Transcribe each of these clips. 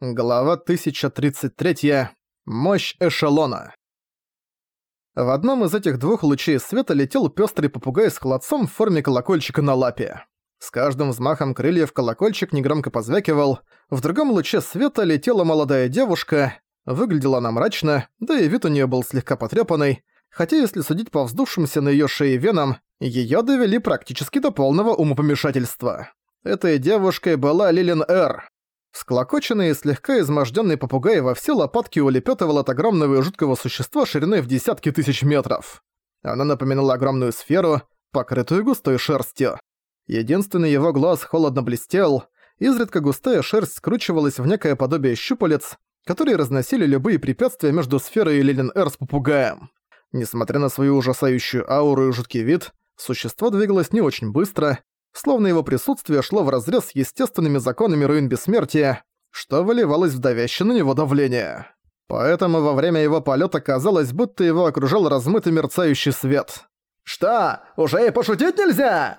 Глава 1033. Мощь эшелона. В одном из этих двух лучей света летел пёстрый попугай с холодцом в форме колокольчика на лапе. С каждым взмахом крыльев колокольчик негромко позвякивал. В другом луче света летела молодая девушка. Выглядела она мрачно, да и вид у неё был слегка потрёпанный, хотя если судить по вздувшимся на её шее венам, её довели практически до полного умопомешательства. Этой девушкой была Лилин Эр. Склокоченный и слегка изможденный попугай во все лопатки улепетывал от огромного и жуткого существа шириной в десятки тысяч метров. Она напоминала огромную сферу, покрытую густой шерстью. Единственный его глаз холодно блестел, изредка густая шерсть скручивалась в некое подобие щупалец, которые разносили любые препятствия между сферой и Лилин-Эр с попугаем. Несмотря на свою ужасающую ауру и жуткий вид, существо двигалось не очень быстро, словно его присутствие шло вразрез с естественными законами руин бессмертия, что выливалось в давящее на него давление. Поэтому во время его полета казалось, будто его окружал размытый мерцающий свет. «Что, уже и пошутить нельзя?»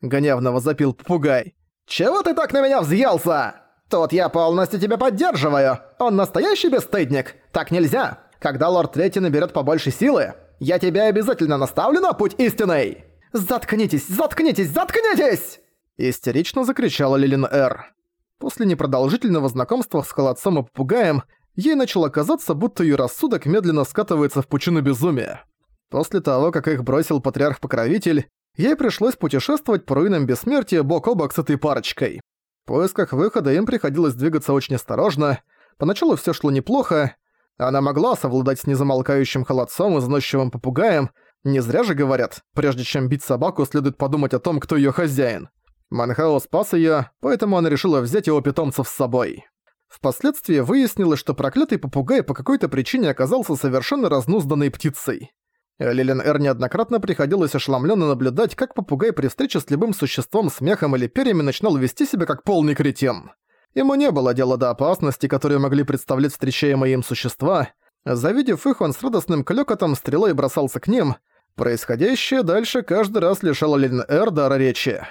Гневно возопил попугай. «Чего ты так на меня взъелся? Тут я полностью тебя поддерживаю. Он настоящий бесстыдник. Так нельзя. Когда лорд Третий наберет побольше силы, я тебя обязательно наставлю на путь истинный!» «Заткнитесь! Заткнитесь! Заткнитесь!» Истерично закричала Лилин Эр. После непродолжительного знакомства с холодцом и попугаем, ей начало казаться, будто её рассудок медленно скатывается в пучину безумия. После того, как их бросил патриарх-покровитель, ей пришлось путешествовать по руинам бессмертия бок о бок с этой парочкой. В поисках выхода им приходилось двигаться очень осторожно, поначалу всё шло неплохо, она могла совладать с незамолкающим холодцом и заносчивым попугаем, не зря же говорят, прежде чем бить собаку, следует подумать о том, кто её хозяин. Манхао спас её, поэтому она решила взять его питомцев с собой. Впоследствии выяснилось, что проклятый попугай по какой-то причине оказался совершенно разнузданной птицей. Лилен Эр неоднократно приходилось ошеломленно наблюдать, как попугай при встрече с любым существом с мехом или перьями начинал вести себя как полный кретин. Ему не было дела до опасности, которые могли представлять встречаемые им существа. Завидев их, он с радостным клёкотом стрелой бросался к ним, Происходящее дальше каждый раз лишало Лин Эр дара речи.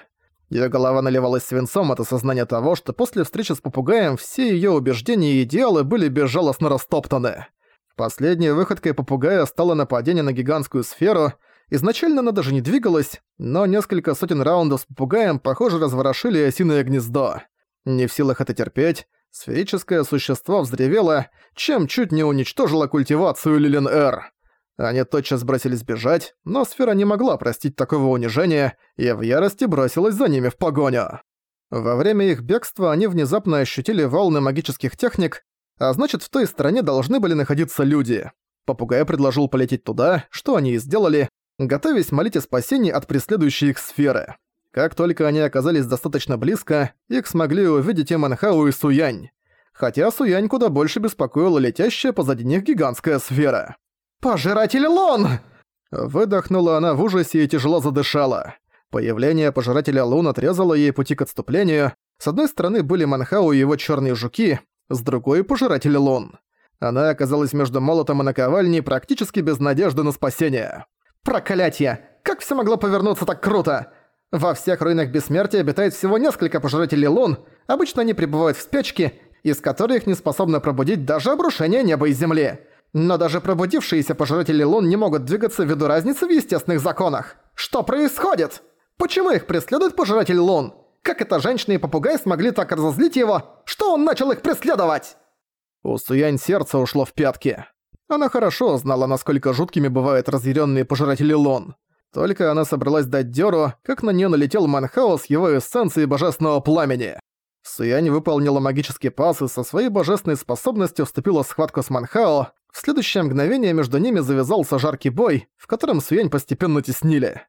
Её голова наливалась свинцом от осознания того, что после встречи с попугаем все её убеждения и идеалы были безжалостно растоптаны. Последней выходкой попугая стало нападение на гигантскую сферу. Изначально она даже не двигалась, но несколько сотен раундов с попугаем, похоже, разворошили осиное гнездо. Не в силах это терпеть, сферическое существо взревело, чем чуть не уничтожило культивацию Лилин-Эр. Они тотчас бросились бежать, но сфера не могла простить такого унижения и в ярости бросилась за ними в погоню. Во время их бегства они внезапно ощутили волны магических техник, а значит в той стороне должны были находиться люди. Попугай предложил полететь туда, что они и сделали, готовясь молить о спасении от преследующей их сферы. Как только они оказались достаточно близко, их смогли увидеть и Манхау, и Суянь. Хотя Суянь куда больше беспокоила летящая позади них гигантская сфера. «Пожиратель Лун!» Выдохнула она в ужасе и тяжело задышала. Появление Пожирателя Лун отрезало ей пути к отступлению. С одной стороны были Манхау и его черные жуки, с другой — Пожиратель Лун. Она оказалась между молотом и наковальней практически без надежды на спасение. «Проклятье! Как все могло повернуться так круто? Во всех руинах бессмертия обитает всего несколько Пожирателей Лун, обычно они пребывают в спячке, из которых не способны пробудить даже обрушение неба и земли. Но даже пробудившиеся пожиратели лун не могут двигаться ввиду разницы в естественных законах. Что происходит? Почему их преследует пожиратель лун? Как это женщина и попугай смогли так разозлить его, что он начал их преследовать? У Суянь сердце ушло в пятки. Она хорошо знала, насколько жуткими бывают разъяренные пожиратели лун. Только она собралась дать дёру, как на нее налетел Манхао с его эссенцией божественного пламени. Суянь выполнила магический пас и со своей божественной способностью вступила в схватку с Манхао, в следующее мгновение между ними завязался жаркий бой, в котором Суянь постепенно теснили.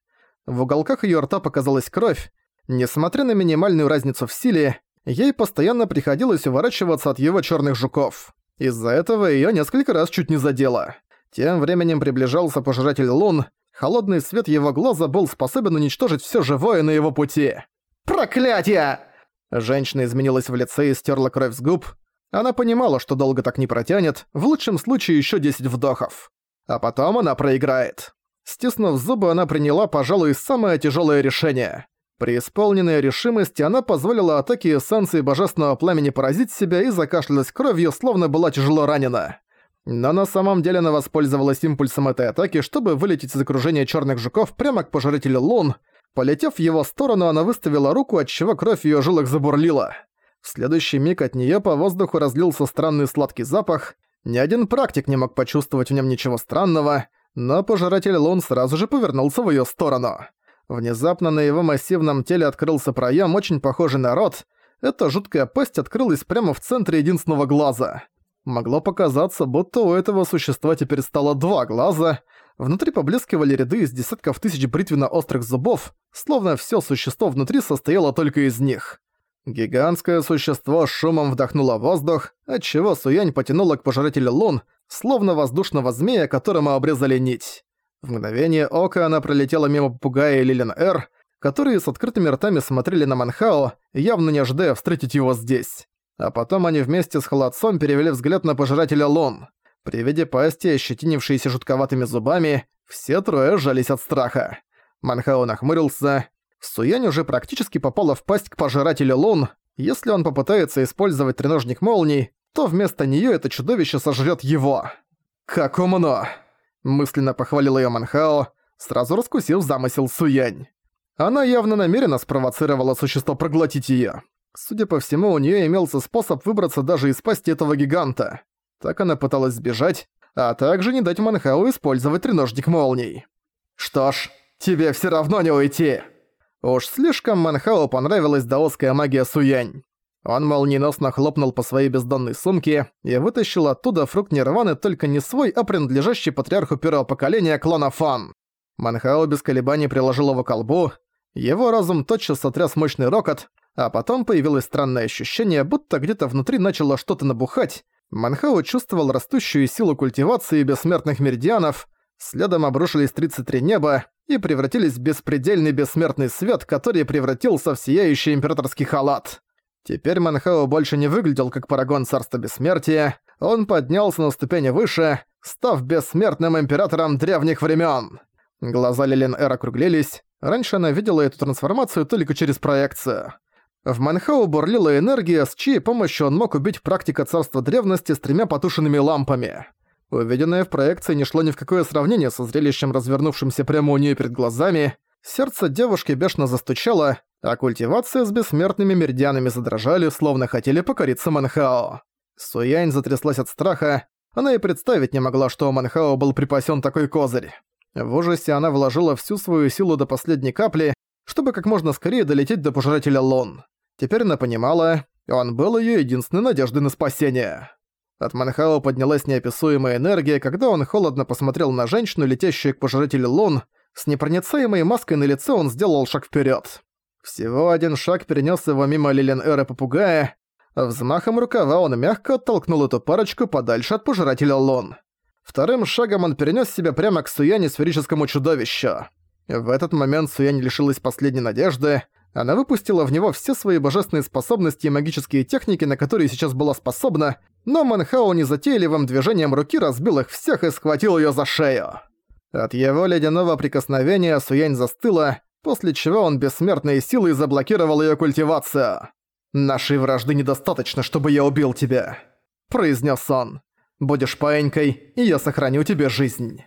В уголках её рта показалась кровь. Несмотря на минимальную разницу в силе, ей постоянно приходилось уворачиваться от его чёрных жуков. Из-за этого её несколько раз чуть не задело. Тем временем приближался пожиратель лун, холодный свет его глаза был способен уничтожить всё живое на его пути. «Проклятие!» Женщина изменилась в лице и стерла кровь с губ, она понимала, что долго так не протянет, в лучшем случае еще 10 вдохов. А потом она проиграет. Стиснув зубы, она приняла, пожалуй, самое тяжелое решение. При исполненной решимости она позволила атаке эссенции божественного пламени поразить себя и закашлялась кровью, словно была тяжело ранена. Но на самом деле она воспользовалась импульсом этой атаки, чтобы вылететь из окружения черных жуков прямо к пожирателю лун. Полетев в его сторону, она выставила руку, отчего кровь в её жилах забурлила. В следующий миг от неё по воздуху разлился странный сладкий запах. Ни один практик не мог почувствовать в нём ничего странного, но пожиратель лун сразу же повернулся в её сторону. Внезапно на его массивном теле открылся проем, очень похожий на рот. Эта жуткая пасть открылась прямо в центре единственного глаза. Могло показаться, будто у этого существа теперь стало два глаза. Внутри поблескивали ряды из десятков тысяч бритвенно-острых зубов, словно все существо внутри состояло только из них. Гигантское существо шумом вдохнуло воздух, отчего Суянь потянула к пожирателю лун, словно воздушного змея, которому обрезали нить. В мгновение ока она пролетела мимо попугая и Лилин Эр, которые с открытыми ртами смотрели на Манхао, явно не ожидая встретить его здесь. А потом они вместе с холодцом перевели взгляд на пожирателя Лон. При виде пасти, ощетинившейся жутковатыми зубами, все трое сжались от страха. Манхао нахмурился. Суянь уже практически попала в пасть к пожирателю Лун. Если он попытается использовать треножник молний, то вместо неё это чудовище сожрёт его. «Как умно!» Мысленно похвалил её Манхао, сразу раскусив замысел Суянь. Она явно намеренно спровоцировала существо проглотить её. Судя по всему, у неё имелся способ выбраться даже из пасти этого гиганта. Так она пыталась сбежать, а также не дать Манхау использовать треножник молний. «Что ж, тебе всё равно не уйти!» Уж слишком Манхау понравилась даосская магия Суянь. Он молниеносно хлопнул по своей бездонной сумке и вытащил оттуда фрукт Нирваны только не свой, а принадлежащий патриарху первого поколения клана Фан. Манхао без колебаний приложил его к колбу, его разум тотчас сотряс мощный рокот, а потом появилось странное ощущение, будто где-то внутри начало что-то набухать. Манхао чувствовал растущую силу культивации бессмертных меридианов, следом обрушились 33 неба и превратились в беспредельный бессмертный свет, который превратился в сияющий императорский халат. Теперь Манхао больше не выглядел как парагон царства бессмертия, он поднялся на ступени выше, став бессмертным императором древних времен. Глаза Лилин Эр округлились, раньше она видела эту трансформацию только через проекцию. В Манхау бурлила энергия, с чьей помощью он мог убить практика царства древности с тремя потушенными лампами. Увиденное в проекции не шло ни в какое сравнение со зрелищем, развернувшимся прямо у нее перед глазами. Сердце девушки бешено застучало, а культивация с бессмертными меридианами задрожали, словно хотели покориться Манхао. Суянь затряслась от страха, она и представить не могла, что у Манхао был припасен такой козырь. В ужасе она вложила всю свою силу до последней капли, чтобы как можно скорее долететь до пожирателя Лон. Теперь она понимала, он был ее единственной надеждой на спасение. От Манхао поднялась неописуемая энергия, когда он холодно посмотрел на женщину, летящую к пожирателю Лун. С непроницаемой маской на лице он сделал шаг вперед. Всего один шаг перенес его мимо Лилен Эра попугая. Взмахом рукава он мягко оттолкнул эту парочку подальше от пожирателя Лон. Вторым шагом он перенес себя прямо к Суяне сферическому чудовищу. В этот момент Суянь лишилась последней надежды. Она выпустила в него все свои божественные способности и магические техники, на которые сейчас была способна, но Манхао незатейливым движением руки разбил их всех и схватил её за шею. От его ледяного прикосновения Суянь застыла, после чего он бессмертной силой заблокировал её культивацию. «Нашей вражды недостаточно, чтобы я убил тебя», — произнес он. «Будешь паенькой, и я сохраню тебе жизнь».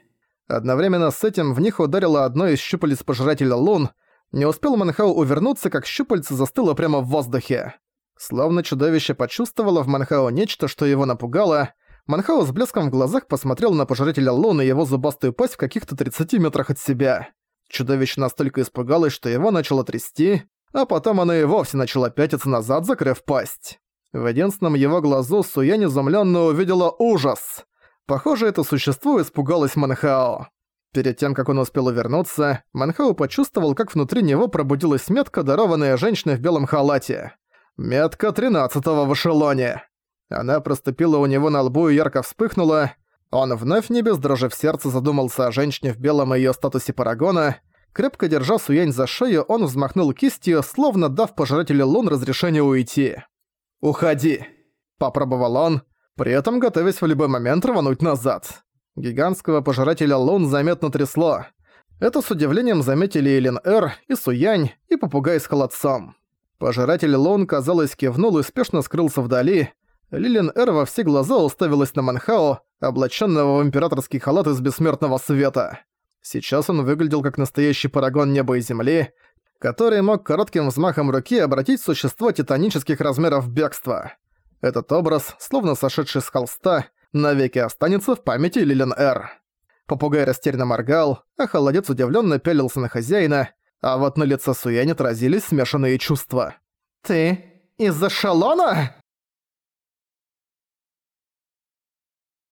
Одновременно с этим в них ударило одно из щупалец пожирателя лун. Не успел Манхау увернуться, как щупальце застыло прямо в воздухе. Словно чудовище почувствовало в Манхао нечто, что его напугало, Манхао с блеском в глазах посмотрел на пожирателя Лун и его зубастую пасть в каких-то 30 метрах от себя. Чудовище настолько испугалось, что его начало трясти, а потом оно и вовсе начало пятиться назад, закрыв пасть. В единственном его глазу Суянь изумленно увидела ужас. Похоже, это существо испугалось Манхао. Перед тем, как он успел увернуться, Манхао почувствовал, как внутри него пробудилась метка, дарованная женщиной в белом халате. Метка тринадцатого в эшелоне. Она проступила у него на лбу и ярко вспыхнула. Он вновь не без дрожи в сердце задумался о женщине в белом и её статусе парагона. Крепко держа Суянь за шею, он взмахнул кистью, словно дав пожирателю лун разрешение уйти. «Уходи!» – попробовал он, при этом готовясь в любой момент рвануть назад. Гигантского пожирателя лун заметно трясло. Это с удивлением заметили и Лин Эр, и Суянь, и попугай с холодцом. Пожиратель Лон, казалось, кивнул и спешно скрылся вдали. Лилин Эр во все глаза уставилась на Манхао, облаченного в императорский халат из бессмертного света. Сейчас он выглядел как настоящий парагон неба и земли, который мог коротким взмахом руки обратить существо титанических размеров в бегство. Этот образ, словно сошедший с холста, навеки останется в памяти Лилин Эр. Попугай растерянно моргал, а холодец удивленно пялился на хозяина, а вот на лице Суянь отразились смешанные чувства. «Ты из-за шалона?»